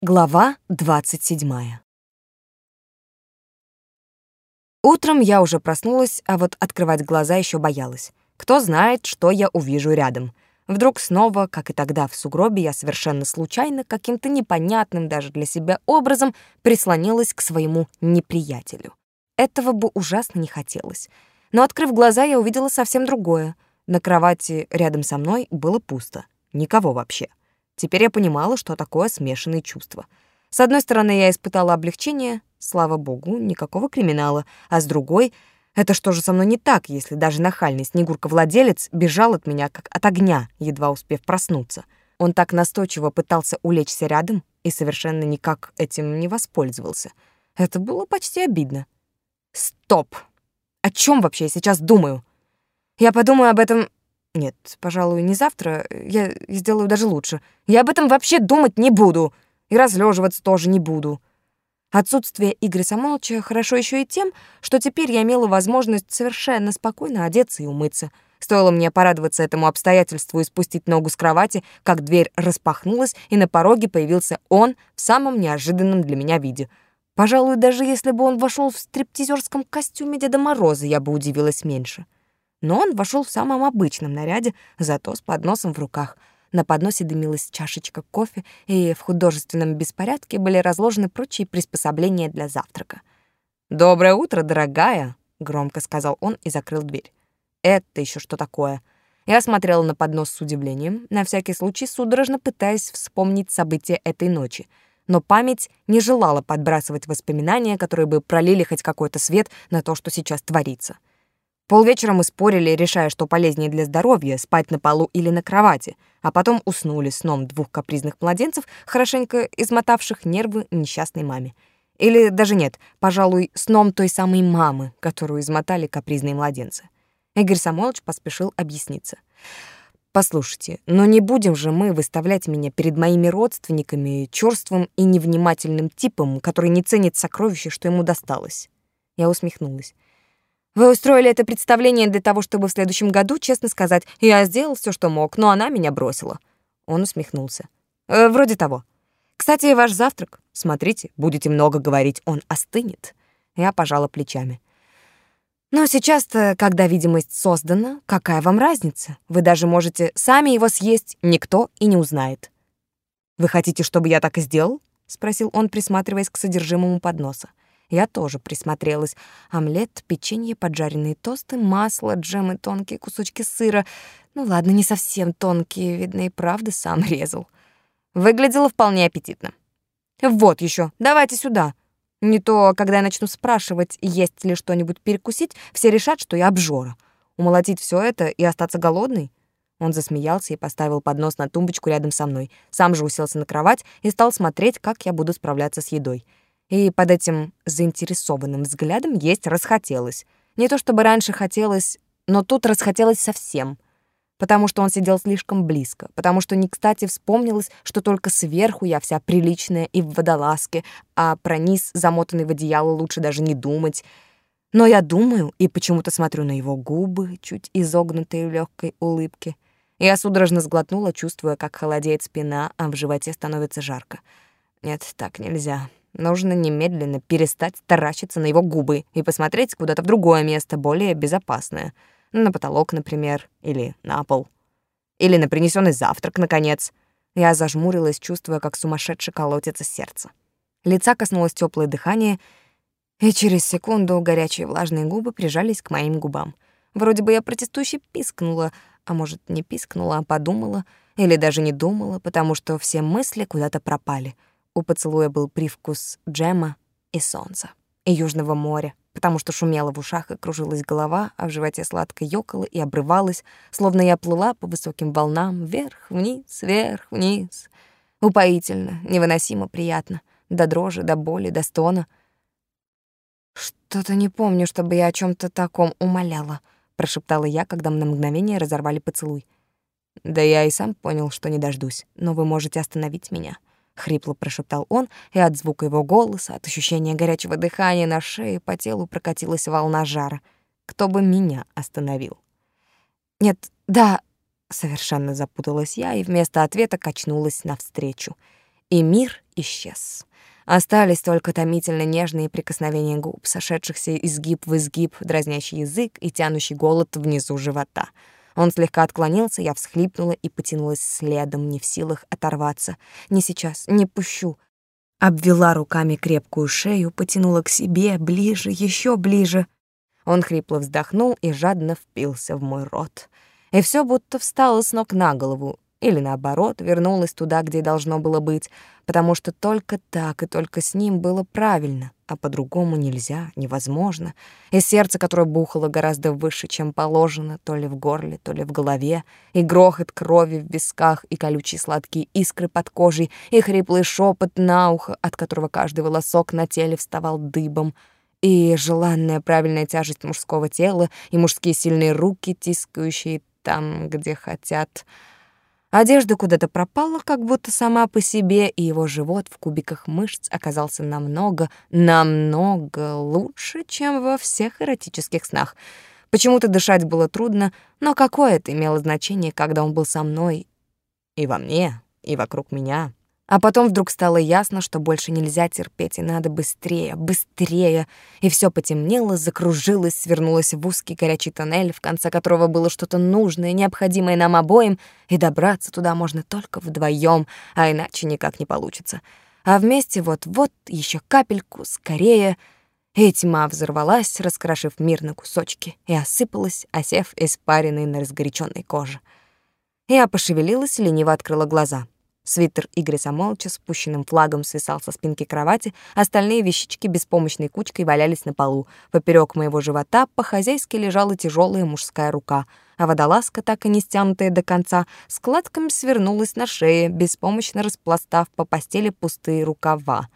Глава 27. Утром я уже проснулась, а вот открывать глаза еще боялась. Кто знает, что я увижу рядом. Вдруг снова, как и тогда в сугробе, я совершенно случайно, каким-то непонятным даже для себя образом прислонилась к своему неприятелю. Этого бы ужасно не хотелось. Но, открыв глаза, я увидела совсем другое. На кровати рядом со мной было пусто. Никого вообще. Теперь я понимала, что такое смешанные чувства. С одной стороны, я испытала облегчение, слава богу, никакого криминала, а с другой — это что же со мной не так, если даже нахальный Снегурка-владелец бежал от меня, как от огня, едва успев проснуться? Он так настойчиво пытался улечься рядом и совершенно никак этим не воспользовался. Это было почти обидно. Стоп! О чем вообще я сейчас думаю? Я подумаю об этом нет, пожалуй, не завтра. Я сделаю даже лучше. Я об этом вообще думать не буду. И разлеживаться тоже не буду. Отсутствие Игоря Самолча хорошо еще и тем, что теперь я имела возможность совершенно спокойно одеться и умыться. Стоило мне порадоваться этому обстоятельству и спустить ногу с кровати, как дверь распахнулась, и на пороге появился он в самом неожиданном для меня виде. Пожалуй, даже если бы он вошел в стриптизерском костюме Деда Мороза, я бы удивилась меньше но он вошел в самом обычном наряде, зато с подносом в руках. На подносе дымилась чашечка кофе, и в художественном беспорядке были разложены прочие приспособления для завтрака. «Доброе утро, дорогая!» — громко сказал он и закрыл дверь. «Это еще что такое?» Я смотрела на поднос с удивлением, на всякий случай судорожно пытаясь вспомнить события этой ночи. Но память не желала подбрасывать воспоминания, которые бы пролили хоть какой-то свет на то, что сейчас творится. Полвечера мы спорили, решая, что полезнее для здоровья, спать на полу или на кровати, а потом уснули сном двух капризных младенцев, хорошенько измотавших нервы несчастной маме. Или даже нет, пожалуй, сном той самой мамы, которую измотали капризные младенцы. Игорь Самойлович поспешил объясниться. «Послушайте, но не будем же мы выставлять меня перед моими родственниками чёрствым и невнимательным типом, который не ценит сокровище, что ему досталось». Я усмехнулась. Вы устроили это представление для того, чтобы в следующем году, честно сказать, я сделал все, что мог, но она меня бросила. Он усмехнулся. Э, вроде того. Кстати, ваш завтрак. Смотрите, будете много говорить, он остынет. Я пожала плечами. Но сейчас-то, когда видимость создана, какая вам разница? Вы даже можете сами его съесть, никто и не узнает. Вы хотите, чтобы я так и сделал? спросил он, присматриваясь к содержимому подноса. Я тоже присмотрелась. Омлет, печенье, поджаренные тосты, масло, джем и тонкие кусочки сыра. Ну ладно, не совсем тонкие, видно и правда сам резал. Выглядело вполне аппетитно. Вот еще, давайте сюда. Не то, когда я начну спрашивать, есть ли что-нибудь перекусить, все решат, что я обжора. Умолотить все это и остаться голодной? Он засмеялся и поставил поднос на тумбочку рядом со мной. Сам же уселся на кровать и стал смотреть, как я буду справляться с едой и под этим заинтересованным взглядом есть расхотелось. Не то чтобы раньше хотелось, но тут расхотелось совсем, потому что он сидел слишком близко, потому что не кстати вспомнилось, что только сверху я вся приличная и в водолазке, а про низ, замотанный в одеяло, лучше даже не думать. Но я думаю и почему-то смотрю на его губы, чуть изогнутые в легкой улыбке. Я судорожно сглотнула, чувствуя, как холодеет спина, а в животе становится жарко. Нет, так нельзя. Нужно немедленно перестать таращиться на его губы и посмотреть куда-то в другое место, более безопасное. На потолок, например, или на пол. Или на принесенный завтрак, наконец. Я зажмурилась, чувствуя, как сумасшедше колотится сердце. Лица коснулось теплое дыхание, и через секунду горячие влажные губы прижались к моим губам. Вроде бы я протестующе пискнула, а может, не пискнула, а подумала, или даже не думала, потому что все мысли куда-то пропали — у поцелуя был привкус джема и солнца, и южного моря, потому что шумело в ушах и кружилась голова, а в животе сладко ёкало и обрывалось, словно я плыла по высоким волнам вверх-вниз, вверх-вниз. Упоительно, невыносимо приятно, до дрожи, до боли, до стона. «Что-то не помню, чтобы я о чем то таком умоляла», — прошептала я, когда мы на мгновение разорвали поцелуй. «Да я и сам понял, что не дождусь, но вы можете остановить меня» хрипло прошептал он, и от звука его голоса, от ощущения горячего дыхания на шее по телу прокатилась волна жара. Кто бы меня остановил? Нет, да, совершенно запуталась я и вместо ответа качнулась навстречу. И мир исчез. Остались только томительно нежные прикосновения губ, сошедшихся изгиб в изгиб, дразнящий язык и тянущий голод внизу живота. Он слегка отклонился, я всхлипнула и потянулась следом, не в силах оторваться. «Не сейчас, не пущу». Обвела руками крепкую шею, потянула к себе, ближе, еще ближе. Он хрипло вздохнул и жадно впился в мой рот. И все будто встало с ног на голову, или наоборот, вернулась туда, где должно было быть, потому что только так и только с ним было правильно, а по-другому нельзя, невозможно. И сердце, которое бухало гораздо выше, чем положено, то ли в горле, то ли в голове, и грохот крови в висках, и колючие сладкие искры под кожей, и хриплый шепот на ухо, от которого каждый волосок на теле вставал дыбом — и желанная правильная тяжесть мужского тела, и мужские сильные руки, тискающие там, где хотят. Одежда куда-то пропала, как будто сама по себе, и его живот в кубиках мышц оказался намного, намного лучше, чем во всех эротических снах. Почему-то дышать было трудно, но какое это имело значение, когда он был со мной и во мне, и вокруг меня. А потом вдруг стало ясно, что больше нельзя терпеть, и надо быстрее, быстрее. И все потемнело, закружилось, свернулось в узкий горячий тоннель, в конце которого было что-то нужное, необходимое нам обоим, и добраться туда можно только вдвоем, а иначе никак не получится. А вместе вот-вот еще капельку, скорее. И тьма взорвалась, раскрошив мир на кусочки, и осыпалась, осев испаренной на разгоряченной коже. Я пошевелилась, лениво открыла глаза — Свитер Игоря молча спущенным флагом свисал со спинки кровати, остальные вещички беспомощной кучкой валялись на полу. Поперек моего живота по-хозяйски лежала тяжелая мужская рука, а водолазка, так и не стянутая до конца, складками свернулась на шее, беспомощно распластав по постели пустые рукава.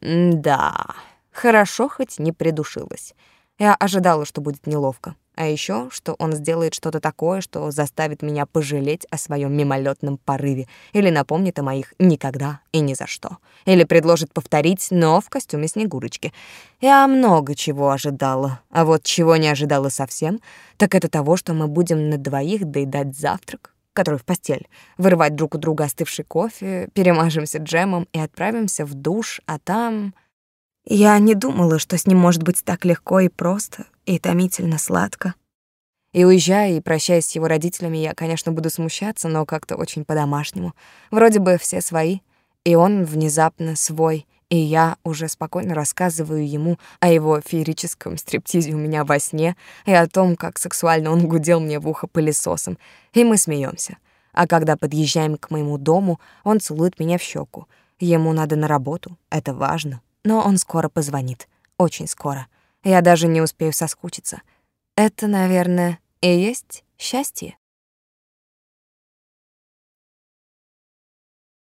да, хорошо хоть не придушилась. Я ожидала, что будет неловко. А еще, что он сделает что-то такое, что заставит меня пожалеть о своем мимолетном порыве или напомнит о моих никогда и ни за что. Или предложит повторить, но в костюме Снегурочки. Я много чего ожидала. А вот чего не ожидала совсем, так это того, что мы будем на двоих доедать завтрак, который в постель, вырывать друг у друга остывший кофе, перемажемся джемом и отправимся в душ, а там... Я не думала, что с ним может быть так легко и просто, и томительно сладко. И уезжая и прощаясь с его родителями, я, конечно, буду смущаться, но как-то очень по-домашнему. Вроде бы все свои, и он внезапно свой, и я уже спокойно рассказываю ему о его феерическом стриптизе у меня во сне и о том, как сексуально он гудел мне в ухо пылесосом, и мы смеемся. А когда подъезжаем к моему дому, он целует меня в щеку. Ему надо на работу, это важно, но он скоро позвонит, очень скоро. Я даже не успею соскучиться. Это, наверное, и есть счастье.